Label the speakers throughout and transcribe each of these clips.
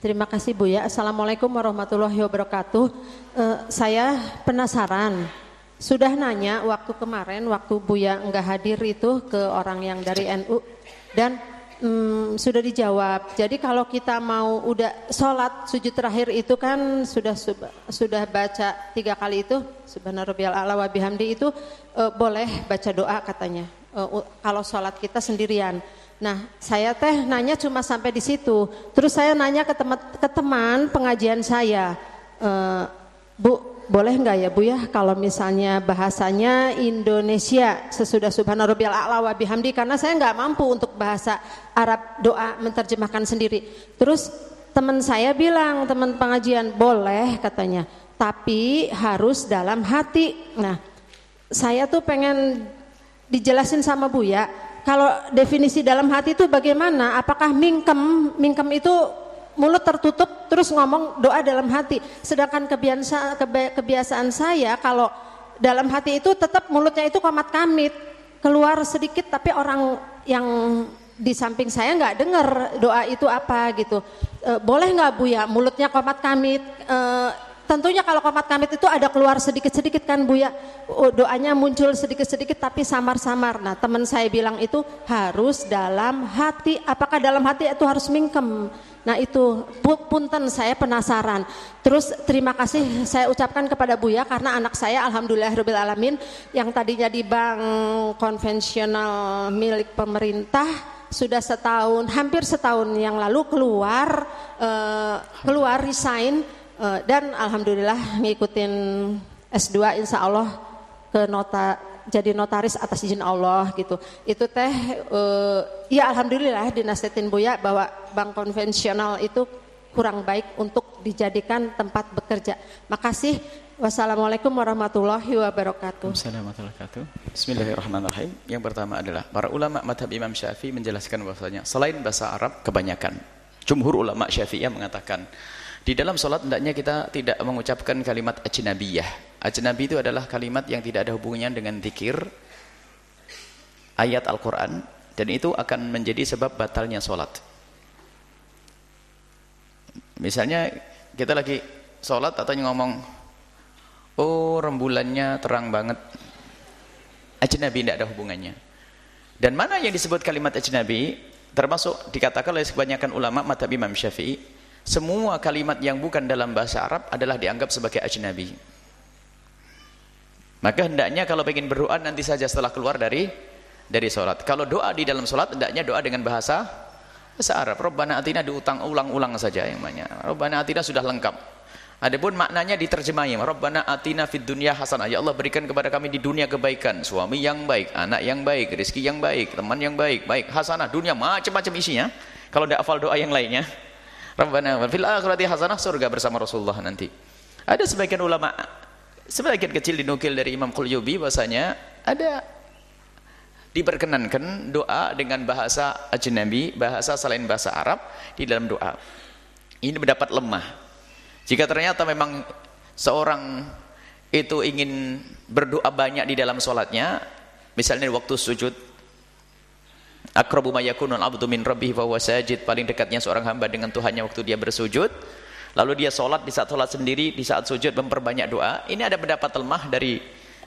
Speaker 1: Terima kasih Bu ya. Assalamualaikum warahmatullahi wabarakatuh. Uh, saya penasaran. Sudah nanya waktu kemarin, waktu Buya enggak hadir itu ke orang yang dari NU dan um, sudah dijawab. Jadi kalau kita mau udah sholat sujud terakhir itu kan sudah sudah baca tiga kali itu subhanarabbiyal ala wa bihamdi itu uh, boleh baca doa katanya. Uh, kalau sholat kita sendirian. Nah, saya teh nanya cuma sampai di situ. Terus saya nanya ke teman, ke teman pengajian saya, e, Bu, boleh nggak ya Bu ya kalau misalnya bahasanya Indonesia sesudah Subhanarabbiyal a'la wa bihamdi karena saya nggak mampu untuk bahasa Arab doa menerjemahkan sendiri. Terus teman saya bilang, teman pengajian, boleh katanya, tapi harus dalam hati. Nah, saya tuh pengen dijelasin sama Bu ya kalau definisi dalam hati itu bagaimana? Apakah mingkem? Mingkem itu mulut tertutup terus ngomong doa dalam hati. Sedangkan kebiasaan kebiasaan saya kalau dalam hati itu tetap mulutnya itu komat kamit, keluar sedikit tapi orang yang di samping saya nggak dengar doa itu apa gitu. E, boleh nggak bu ya mulutnya komat kamit? E, Tentunya kalau komat kamit itu ada keluar sedikit-sedikit kan Bu ya. Oh, doanya muncul sedikit-sedikit tapi samar-samar. Nah teman saya bilang itu harus dalam hati. Apakah dalam hati itu harus mingkem? Nah itu punten saya penasaran. Terus terima kasih saya ucapkan kepada Buya karena anak saya alhamdulillah alamin yang tadinya di bank konvensional milik pemerintah sudah setahun hampir setahun yang lalu keluar uh, keluar resign Uh, dan alhamdulillah ngikutin S2 insya Allah ke nota jadi notaris atas izin Allah gitu. Itu teh uh, ya alhamdulillah dinasihatin Buya bahwa bank konvensional itu kurang baik untuk dijadikan tempat bekerja. Makasih. Wassalamualaikum warahmatullahi wabarakatuh.
Speaker 2: Assalamualaikum Bismillahirrahmanirrahim. Yang pertama adalah para ulama madhab Imam Syafi'i menjelaskan bahwasanya selain bahasa Arab kebanyakan jumhur ulama Syafi'iyah mengatakan di dalam sholat hendaknya kita tidak mengucapkan kalimat ajnabiyah. Ajnabi itu adalah kalimat yang tidak ada hubungannya dengan zikir, ayat Al-Quran, dan itu akan menjadi sebab batalnya sholat. Misalnya kita lagi sholat atau ngomong, oh rembulannya terang banget. Ajnabi tidak ada hubungannya. Dan mana yang disebut kalimat ajnabi, termasuk dikatakan oleh kebanyakan ulama madhab Imam Syafi'i, semua kalimat yang bukan dalam bahasa Arab adalah dianggap sebagai ajnabi. Maka hendaknya kalau ingin berdoa nanti saja setelah keluar dari dari sholat. Kalau doa di dalam sholat hendaknya doa dengan bahasa bahasa Arab. Rabbana atina diutang ulang-ulang saja yang banyak. Rabbana atina sudah lengkap. Adapun maknanya diterjemahi. Rabbana atina fid dunya hasanah. Ya Allah berikan kepada kami di dunia kebaikan. Suami yang baik anak yang baik rezeki yang baik teman yang baik baik. Hasanah dunia macam-macam isinya. Kalau tidak hafal doa yang lainnya Rabbana wa fil akhirati hasanah surga bersama Rasulullah nanti. Ada sebagian ulama sebagian kecil dinukil dari Imam Quljubi bahasanya ada diperkenankan doa dengan bahasa ajnabi, bahasa selain bahasa Arab di dalam doa. Ini mendapat lemah. Jika ternyata memang seorang itu ingin berdoa banyak di dalam sholatnya, misalnya di waktu sujud, Akrabu ma yakunul abdu min rabbih fa sajid. Paling dekatnya seorang hamba dengan Tuhannya waktu dia bersujud. Lalu dia sholat di saat sholat sendiri, di saat sujud memperbanyak doa. Ini ada pendapat lemah dari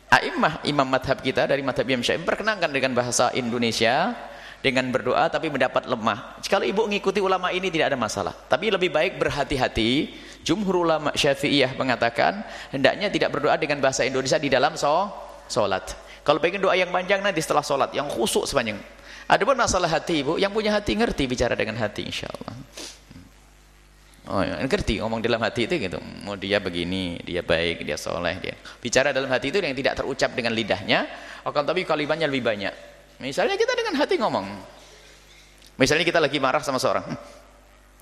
Speaker 2: a'immah imam madhab kita dari madhab Imam Syafi'i perkenankan dengan bahasa Indonesia dengan berdoa tapi mendapat lemah. Kalau ibu mengikuti ulama ini tidak ada masalah. Tapi lebih baik berhati-hati. Jumhur ulama Syafi'iyah mengatakan hendaknya tidak berdoa dengan bahasa Indonesia di dalam so sholat. Kalau pengen doa yang panjang nanti setelah sholat yang khusyuk sepanjang ada pun masalah hati ibu, yang punya hati ngerti bicara dengan hati insya Allah. Oh, ya, ngerti ngomong dalam hati itu gitu. Mau oh, dia begini, dia baik, dia soleh, dia bicara dalam hati itu yang tidak terucap dengan lidahnya, akan tapi kalimatnya lebih banyak. Misalnya kita dengan hati ngomong. Misalnya kita lagi marah sama seorang.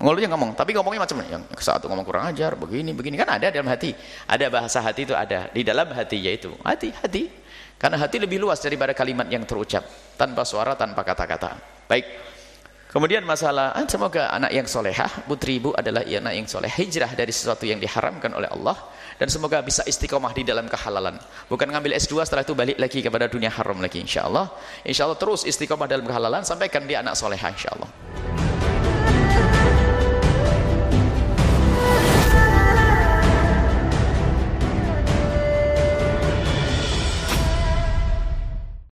Speaker 2: Ngolnya ngomong, tapi ngomongnya macam yang satu ngomong kurang ajar, begini, begini kan ada dalam hati. Ada bahasa hati itu ada di dalam hati yaitu hati, hati. Karena hati lebih luas daripada kalimat yang terucap tanpa suara, tanpa kata-kata. Baik. Kemudian masalah ah, semoga anak yang solehah, putri ibu adalah anak yang soleh, hijrah dari sesuatu yang diharamkan oleh Allah dan semoga bisa istiqomah di dalam kehalalan. Bukan ngambil S2 setelah itu balik lagi kepada dunia haram lagi insyaallah. Insyaallah terus istiqomah dalam kehalalan sampaikan dia anak solehah insyaallah.